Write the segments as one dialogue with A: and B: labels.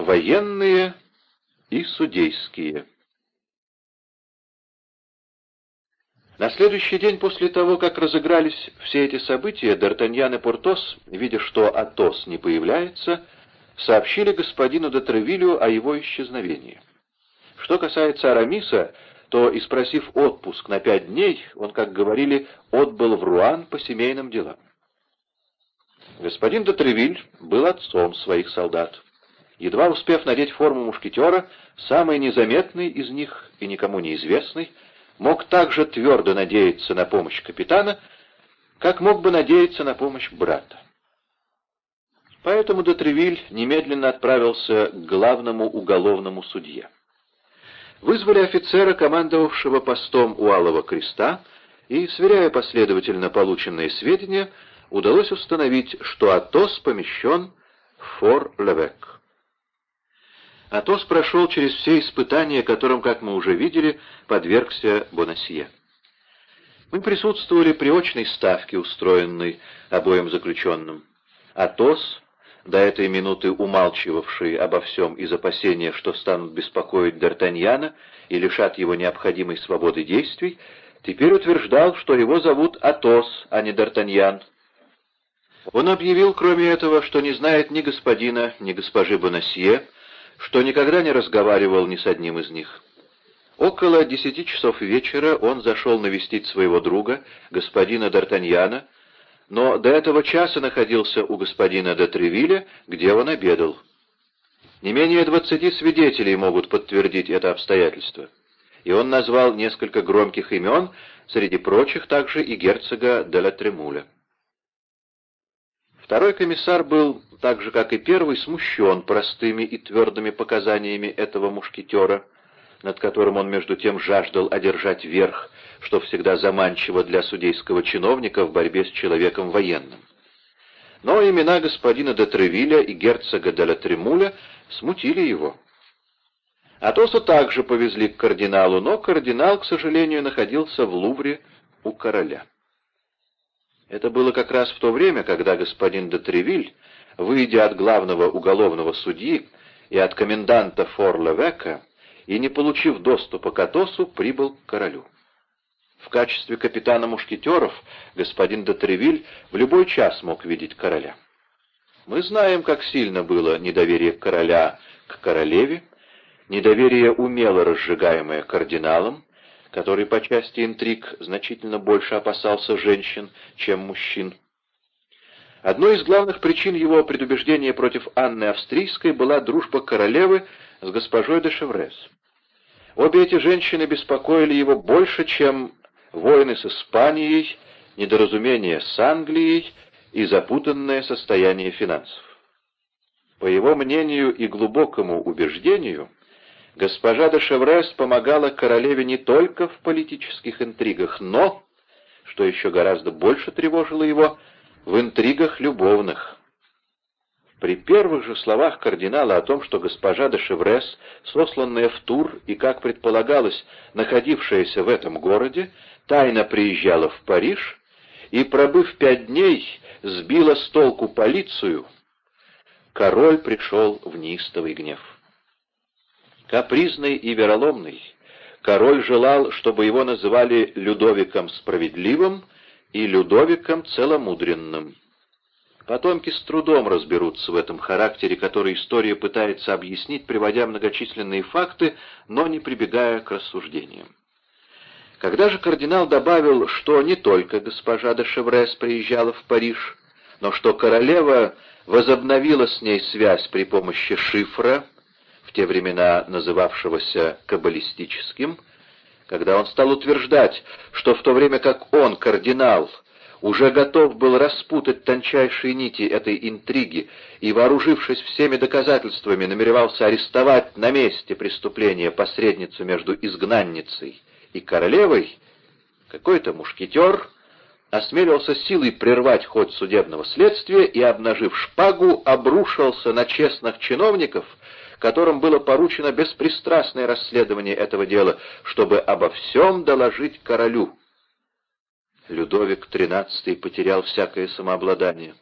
A: Военные и судейские На следующий день после того, как разыгрались все эти события, Д'Артаньян и Портос, видя, что Атос не появляется, сообщили господину де Тревилю о его исчезновении. Что касается Арамиса, то, испросив отпуск на пять дней, он, как говорили, отбыл в Руан по семейным делам. Господин де Тревиль был отцом своих солдат. Едва успев надеть форму мушкетера, самый незаметный из них и никому неизвестный, мог также твердо надеяться на помощь капитана, как мог бы надеяться на помощь брата. Поэтому Дотревиль немедленно отправился к главному уголовному судье. Вызвали офицера, командовавшего постом у Алого Креста, и, сверяя последовательно полученные сведения, удалось установить, что Атос помещен в Фор-Левек. Атос прошел через все испытания, которым, как мы уже видели, подвергся Бонасье. Мы присутствовали при очной ставке, устроенной обоим заключенным. Атос, до этой минуты умалчивавший обо всем из опасения, что станут беспокоить Д'Артаньяна и лишат его необходимой свободы действий, теперь утверждал, что его зовут Атос, а не Д'Артаньян. Он объявил, кроме этого, что не знает ни господина, ни госпожи Бонасье, что никогда не разговаривал ни с одним из них. Около десяти часов вечера он зашел навестить своего друга, господина Д'Артаньяна, но до этого часа находился у господина де где он обедал. Не менее двадцати свидетелей могут подтвердить это обстоятельство. И он назвал несколько громких имен, среди прочих также и герцога де. Второй комиссар был, так же как и первый, смущен простыми и твердыми показаниями этого мушкетера, над которым он между тем жаждал одержать верх, что всегда заманчиво для судейского чиновника в борьбе с человеком военным. Но имена господина де Тревиля и герцога де Тремуля смутили его. Атоса также повезли к кардиналу, но кардинал, к сожалению, находился в Лувре у короля. Это было как раз в то время, когда господин де Тревиль, выйдя от главного уголовного судьи и от коменданта Фор-Левека, и не получив доступа к Атосу, прибыл к королю. В качестве капитана мушкетеров господин де Тревиль в любой час мог видеть короля. Мы знаем, как сильно было недоверие короля к королеве, недоверие умело разжигаемое кардиналом, который по части интриг значительно больше опасался женщин, чем мужчин. Одной из главных причин его предубеждения против Анны Австрийской была дружба королевы с госпожой де Шеврес. Обе эти женщины беспокоили его больше, чем войны с Испанией, недоразумения с Англией и запутанное состояние финансов. По его мнению и глубокому убеждению, Госпожа де Шеврес помогала королеве не только в политических интригах, но, что еще гораздо больше тревожило его, в интригах любовных. При первых же словах кардинала о том, что госпожа де Шеврес, сосланная в Тур и, как предполагалось, находившаяся в этом городе, тайно приезжала в Париж и, пробыв пять дней, сбила с толку полицию, король пришел в неистовый гнев. Капризный и вероломный, король желал, чтобы его называли Людовиком Справедливым и Людовиком Целомудренным. Потомки с трудом разберутся в этом характере, который история пытается объяснить, приводя многочисленные факты, но не прибегая к рассуждениям. Когда же кардинал добавил, что не только госпожа де Шеврес приезжала в Париж, но что королева возобновила с ней связь при помощи шифра, в те времена называвшегося каббалистическим, когда он стал утверждать, что в то время как он, кардинал, уже готов был распутать тончайшие нити этой интриги и, вооружившись всеми доказательствами, намеревался арестовать на месте преступления посредницу между изгнанницей и королевой, какой-то мушкетер осмелился силой прервать ход судебного следствия и, обнажив шпагу, обрушился на честных чиновников — которым было поручено беспристрастное расследование этого дела, чтобы обо всем доложить королю. Людовик XIII потерял всякое самообладание.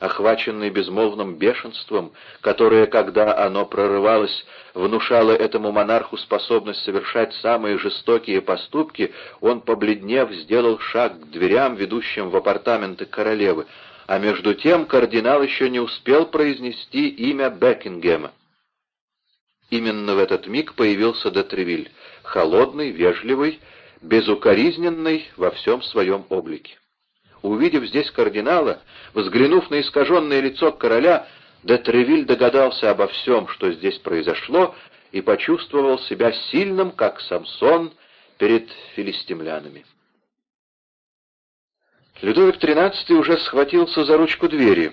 A: охваченный безмолвным бешенством, которое, когда оно прорывалось, внушало этому монарху способность совершать самые жестокие поступки, он, побледнев, сделал шаг к дверям, ведущим в апартаменты королевы, а между тем кардинал еще не успел произнести имя Бекингема. Именно в этот миг появился Детревиль, холодный, вежливый, безукоризненный во всем своем облике. Увидев здесь кардинала, взглянув на искаженное лицо короля, Детревиль догадался обо всем, что здесь произошло, и почувствовал себя сильным, как Самсон перед филистимлянами. Людовик XIII уже схватился за ручку двери.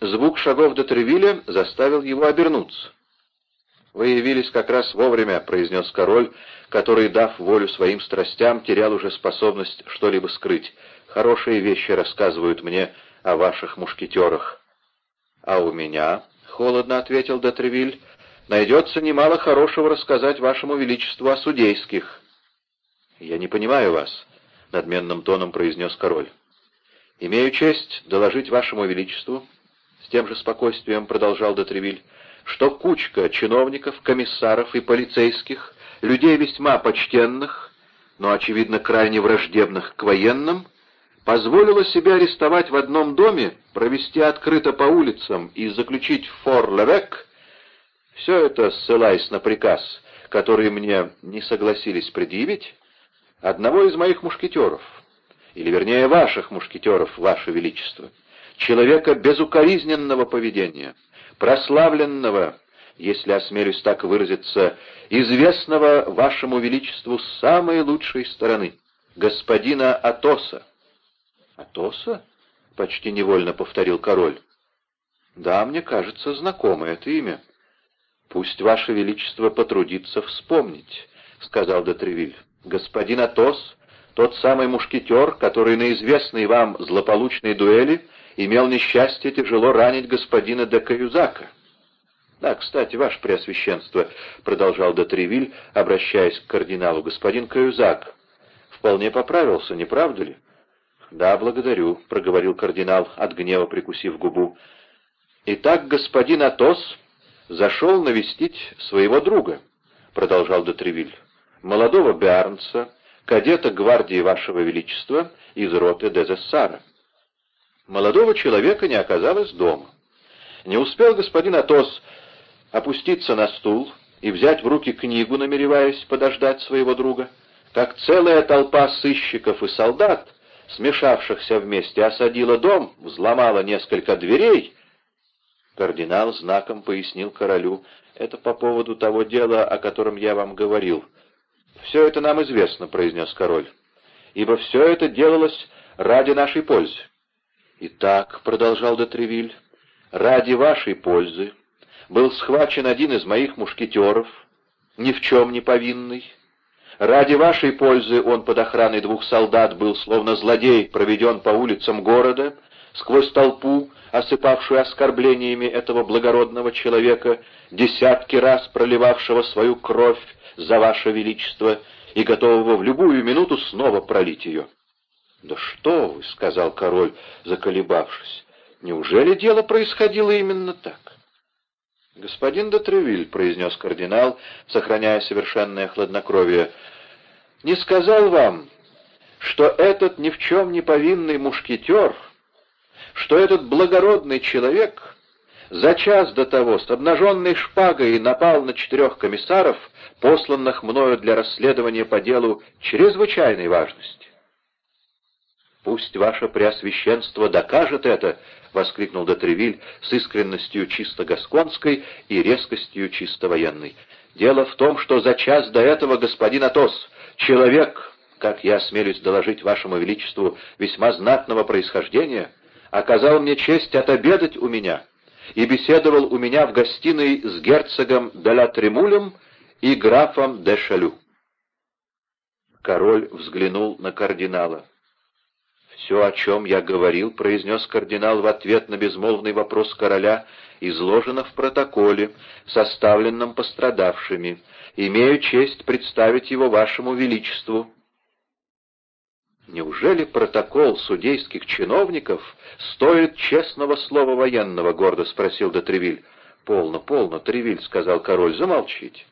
A: Звук шагов Детревиля заставил его обернуться. «Вы явились как раз вовремя», — произнес король, который, дав волю своим страстям, терял уже способность что-либо скрыть. «Хорошие вещи рассказывают мне о ваших мушкетерах». «А у меня», — холодно ответил Детревиль, — «найдется немало хорошего рассказать вашему величеству о судейских». «Я не понимаю вас», — надменным тоном произнес король. «Имею честь доложить вашему величеству», — с тем же спокойствием продолжал Детревиль, что кучка чиновников, комиссаров и полицейских, людей весьма почтенных, но, очевидно, крайне враждебных к военным, позволила себе арестовать в одном доме, провести открыто по улицам и заключить фор-левек, все это, ссылаясь на приказ, который мне не согласились предъявить, одного из моих мушкетеров, или, вернее, ваших мушкетеров, ваше величество, человека безукоризненного поведения, прославленного, если осмелюсь так выразиться, известного вашему величеству с самой лучшей стороны, господина Атоса. «Атоса?» — почти невольно повторил король. «Да, мне кажется, знакомо это имя. Пусть ваше величество потрудится вспомнить», — сказал Детревиль. «Господин Атос — тот самый мушкетер, который на известной вам злополучной дуэли имел несчастье тяжело ранить господина де Каюзака. «Да, кстати, ваше преосвященство», — продолжал Дотревиль, обращаясь к кардиналу, — «господин Каюзак вполне поправился, не правда ли?» «Да, благодарю», — проговорил кардинал, от гнева прикусив губу. «Итак, господин Атос зашел навестить своего друга», — продолжал Дотревиль, — «молодого Биарнца, кадета гвардии вашего величества из роты Дезессара». Молодого человека не оказалось дома. Не успел господин Атос опуститься на стул и взять в руки книгу, намереваясь подождать своего друга, как целая толпа сыщиков и солдат, смешавшихся вместе, осадила дом, взломала несколько дверей. Кардинал знаком пояснил королю, это по поводу того дела, о котором я вам говорил. «Все это нам известно», — произнес король, — «ибо все это делалось ради нашей пользы. «Итак», — продолжал Детревиль, — «ради вашей пользы был схвачен один из моих мушкетеров, ни в чем не повинный. Ради вашей пользы он под охраной двух солдат был, словно злодей, проведен по улицам города, сквозь толпу, осыпавшую оскорблениями этого благородного человека, десятки раз проливавшего свою кровь за ваше величество и готового в любую минуту снова пролить ее. «Да что вы!» — сказал король, заколебавшись. «Неужели дело происходило именно так?» «Господин де Тревиль», — произнес кардинал, сохраняя совершенное хладнокровие, — «не сказал вам, что этот ни в чем не повинный мушкетер, что этот благородный человек за час до того с обнаженной шпагой напал на четырех комиссаров, посланных мною для расследования по делу чрезвычайной важности. «Пусть ваше преосвященство докажет это!» — воскликнул Дотревиль с искренностью чисто гасконской и резкостью чисто военной. «Дело в том, что за час до этого господин Атос, человек, как я осмелюсь доложить вашему величеству, весьма знатного происхождения, оказал мне честь отобедать у меня и беседовал у меня в гостиной с герцогом де ла Тремулем и графом де Шалю». Король взглянул на кардинала. «Все, о чем я говорил», — произнес кардинал в ответ на безмолвный вопрос короля, изложено в протоколе, составленном пострадавшими. Имею честь представить его вашему величеству». «Неужели протокол судейских чиновников стоит честного слова военного?» — гордо спросил Дотревиль. «Полно, полно, Тревиль», — сказал король, — «замолчите».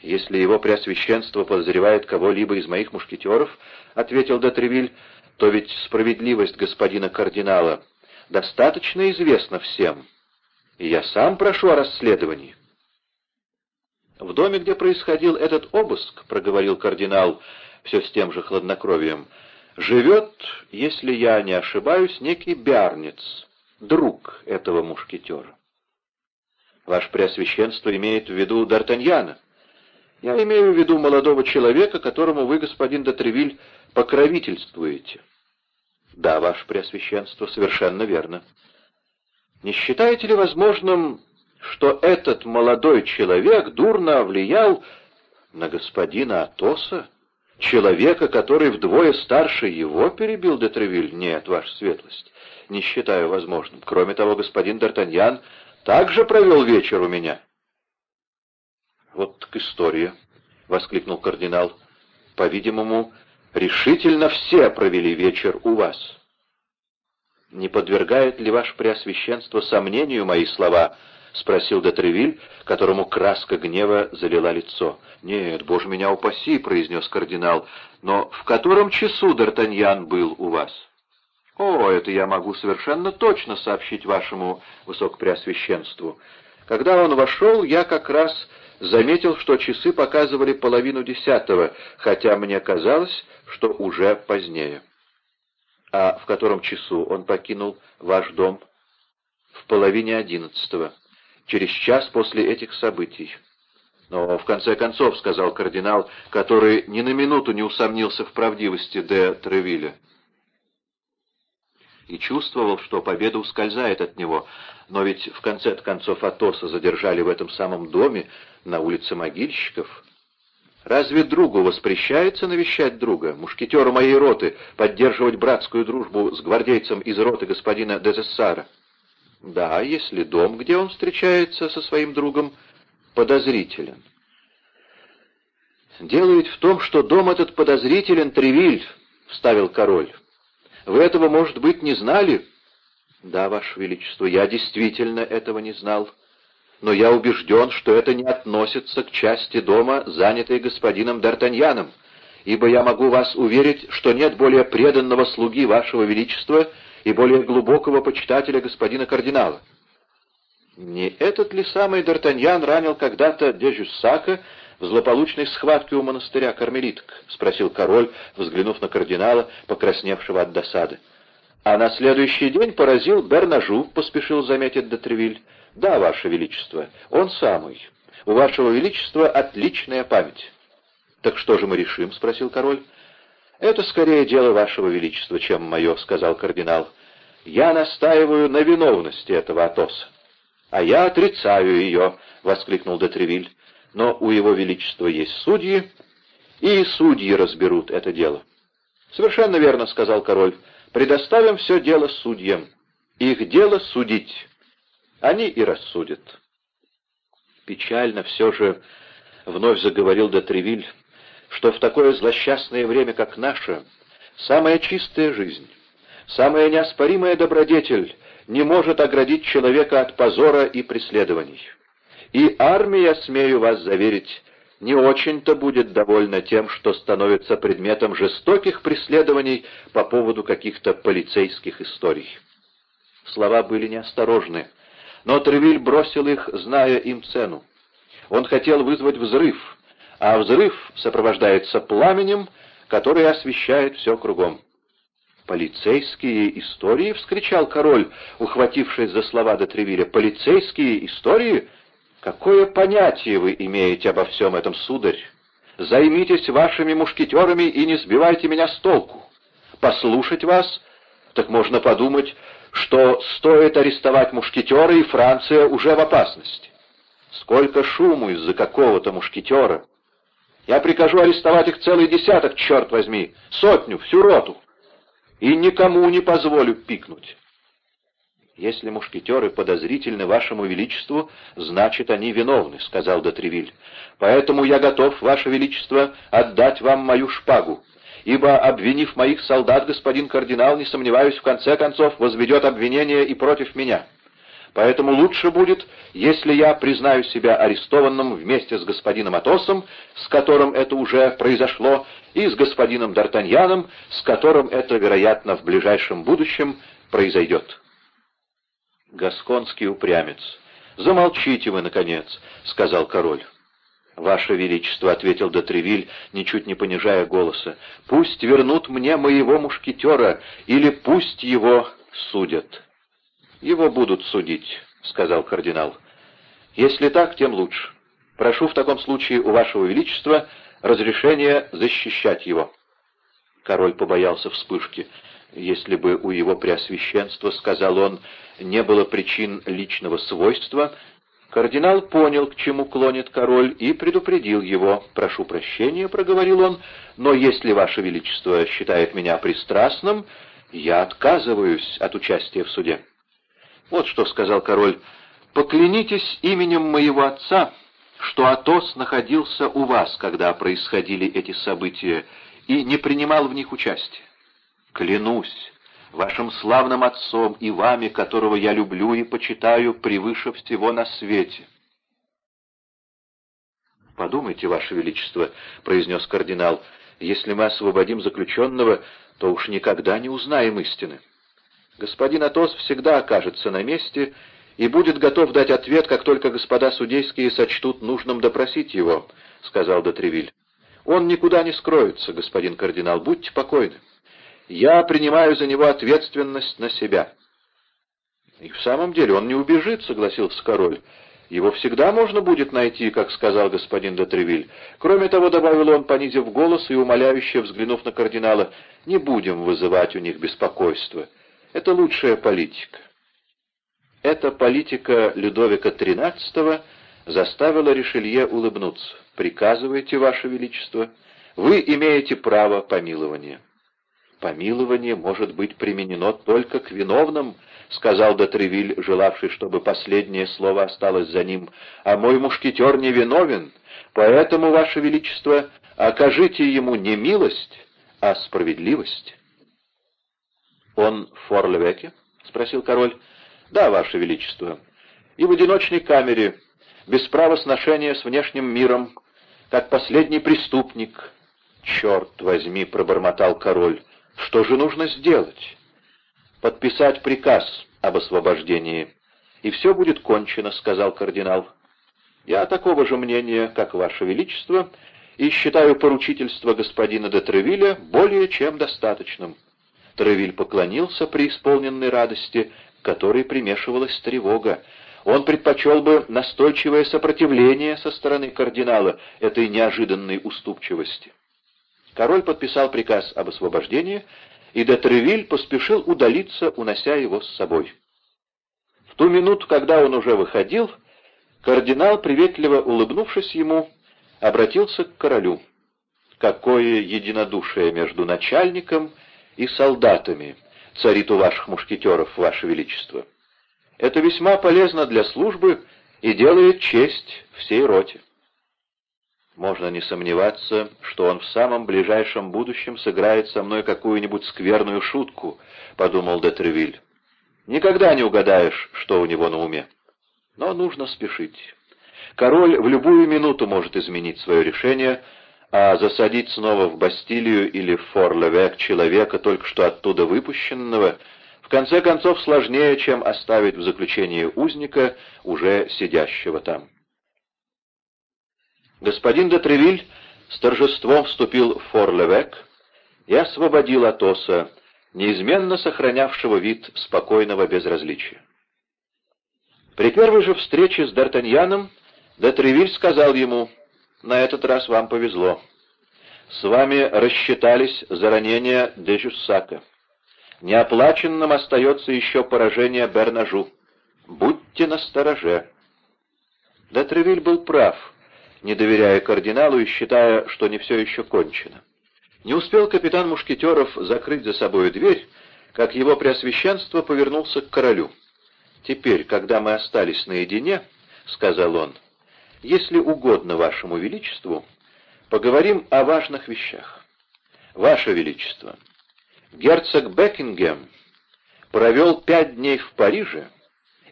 A: «Если его преосвященство подозревает кого-либо из моих мушкетеров», — ответил Дотревиль, — «то ведь справедливость господина кардинала достаточно известна всем, и я сам прошу о расследовании». «В доме, где происходил этот обыск, — проговорил кардинал все с тем же хладнокровием, — живет, если я не ошибаюсь, некий Бярнец, друг этого мушкетера. Ваше Преосвященство имеет в виду Д'Артаньяна. Я имею в виду молодого человека, которому вы, господин Дотревиль, покровительствуете. Да, Ваше Преосвященство, совершенно верно. Не считаете ли возможным, что этот молодой человек дурно влиял на господина Атоса, человека, который вдвое старше его, перебил Детревиль? Нет, ваша светлость, не считаю возможным. Кроме того, господин Д'Артаньян также провел вечер у меня. Вот так история, — воскликнул кардинал. По-видимому, решительно все провели вечер у вас. Не подвергает ли ваше преосвященство сомнению мои слова, —— спросил Детревиль, которому краска гнева залила лицо. «Нет, боже меня упаси», — произнес кардинал, — «но в котором часу Д'Артаньян был у вас?» «О, это я могу совершенно точно сообщить вашему высокопреосвященству. Когда он вошел, я как раз заметил, что часы показывали половину десятого, хотя мне казалось, что уже позднее». «А в котором часу он покинул ваш дом?» «В половине одиннадцатого» через час после этих событий. Но, в конце концов, — сказал кардинал, который ни на минуту не усомнился в правдивости де Тревилля, и чувствовал, что победа ускользает от него, но ведь в конце концов Атоса задержали в этом самом доме на улице могильщиков. Разве другу воспрещается навещать друга, мушкетеру моей роты, поддерживать братскую дружбу с гвардейцем из роты господина Дезессара? Да, если дом, где он встречается со своим другом, подозрителен. «Дело ведь в том, что дом этот подозрителен, Тревиль», — вставил король. «Вы этого, может быть, не знали?» «Да, Ваше Величество, я действительно этого не знал. Но я убежден, что это не относится к части дома, занятой господином Д'Артаньяном, ибо я могу вас уверить, что нет более преданного слуги Вашего Величества, — и более глубокого почитателя господина кардинала. Не этот ли самый Д'Артаньян ранил когда-то Дежюссака в злополучной схватке у монастыря кармелиток? — спросил король, взглянув на кардинала, покрасневшего от досады. — А на следующий день поразил Бернажу, — поспешил заметить Дотревиль. — Да, ваше величество, он самый. У вашего величества отличная память. — Так что же мы решим? — спросил король. «Это скорее дело вашего величества, чем мое», — сказал кардинал. «Я настаиваю на виновности этого Атоса». «А я отрицаю ее», — воскликнул Детревиль. «Но у его величества есть судьи, и судьи разберут это дело». «Совершенно верно», — сказал король. «Предоставим все дело судьям. Их дело судить. Они и рассудят». Печально все же вновь заговорил Детревиль что в такое злосчастное время, как наше, самая чистая жизнь, самая неоспоримая добродетель не может оградить человека от позора и преследований. И армия, смею вас заверить, не очень-то будет довольна тем, что становится предметом жестоких преследований по поводу каких-то полицейских историй. Слова были неосторожны, но Тревиль бросил их, зная им цену. Он хотел вызвать взрыв, а взрыв сопровождается пламенем, которое освещает все кругом. «Полицейские истории?» — вскричал король, ухватившись за слова до Тревиля. «Полицейские истории? Какое понятие вы имеете обо всем этом, сударь? Займитесь вашими мушкетерами и не сбивайте меня с толку. Послушать вас, так можно подумать, что стоит арестовать мушкетера, и Франция уже в опасности. Сколько шуму из-за какого-то мушкетера!» Я прикажу арестовать их целый десяток, черт возьми, сотню, всю роту, и никому не позволю пикнуть. «Если мушкетеры подозрительны вашему величеству, значит, они виновны», — сказал Дотревиль. «Поэтому я готов, ваше величество, отдать вам мою шпагу, ибо, обвинив моих солдат, господин кардинал, не сомневаюсь, в конце концов возведет обвинение и против меня. Поэтому лучше будет, если я признаю себя арестованным вместе с господином Атосом, с которым это уже произошло, и с господином Д'Артаньяном, с которым это, вероятно, в ближайшем будущем произойдет. Гасконский упрямец. «Замолчите вы, наконец», — сказал король. «Ваше Величество», — ответил Дотревиль, ничуть не понижая голоса, — «пусть вернут мне моего мушкетера, или пусть его судят». «Его будут судить», — сказал кардинал. «Если так, тем лучше. Прошу в таком случае у Вашего Величества разрешения защищать его». Король побоялся вспышки. Если бы у его преосвященства, сказал он, не было причин личного свойства, Кардинал понял, к чему клонит король, и предупредил его. «Прошу прощения», — проговорил он, — «но если Ваше Величество считает меня пристрастным, я отказываюсь от участия в суде». «Вот что», — сказал король, — «поклянитесь именем моего отца, что Атос находился у вас, когда происходили эти события, и не принимал в них участия». «Клянусь», вашим славным отцом и вами, которого я люблю и почитаю превыше всего на свете». «Подумайте, Ваше Величество», — произнес кардинал, — «если мы освободим заключенного, то уж никогда не узнаем истины. Господин Атос всегда окажется на месте и будет готов дать ответ, как только господа судейские сочтут нужным допросить его», — сказал Дотревиль. «Он никуда не скроется, господин кардинал, будьте покойны». Я принимаю за него ответственность на себя». «И в самом деле он не убежит», — согласился король. «Его всегда можно будет найти, как сказал господин де Кроме того, добавил он, понизив голос и умоляюще взглянув на кардинала, «не будем вызывать у них беспокойство. Это лучшая политика». Эта политика Людовика XIII заставила Ришелье улыбнуться. «Приказывайте, Ваше Величество, вы имеете право помилования». «Помилование может быть применено только к виновным», — сказал Дотревиль, желавший, чтобы последнее слово осталось за ним. «А мой мушкетер не виновен, поэтому, Ваше Величество, окажите ему не милость, а справедливость». «Он в Форлевеке?» — спросил король. «Да, Ваше Величество. И в одиночной камере, без права сношения с внешним миром, как последний преступник». «Черт возьми!» — пробормотал король. Что же нужно сделать? Подписать приказ об освобождении. И все будет кончено, сказал кардинал. Я такого же мнения, как Ваше Величество, и считаю поручительство господина де Тревиля более чем достаточным. Тревиль поклонился при исполненной радости, которой примешивалась тревога. Он предпочел бы настойчивое сопротивление со стороны кардинала этой неожиданной уступчивости. Король подписал приказ об освобождении, и де Тревиль поспешил удалиться, унося его с собой. В ту минуту, когда он уже выходил, кардинал, приветливо улыбнувшись ему, обратился к королю. «Какое единодушие между начальником и солдатами царит у ваших мушкетеров, ваше величество! Это весьма полезно для службы и делает честь всей роте». Можно не сомневаться, что он в самом ближайшем будущем сыграет со мной какую-нибудь скверную шутку, — подумал Детревиль. Никогда не угадаешь, что у него на уме. Но нужно спешить. Король в любую минуту может изменить свое решение, а засадить снова в Бастилию или в Фор-Левек человека, только что оттуда выпущенного, в конце концов сложнее, чем оставить в заключении узника, уже сидящего там. Господин де Тревиль с торжеством вступил в Фор-Левек и освободил Атоса, неизменно сохранявшего вид спокойного безразличия. При первой же встрече с Д'Артаньяном де Тревиль сказал ему, «На этот раз вам повезло. С вами рассчитались за ранение де Жуссака. Неоплаченным остается еще поражение Бернажу. Будьте настороже». Де Тревиль был прав — не доверяя кардиналу и считая, что не все еще кончено. Не успел капитан Мушкетеров закрыть за собой дверь, как его преосвященство повернулся к королю. «Теперь, когда мы остались наедине, — сказал он, — если угодно вашему величеству, поговорим о важных вещах. «Ваше Величество, герцог Бекингем провел пять дней в Париже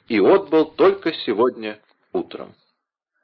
A: и отбыл только сегодня утром».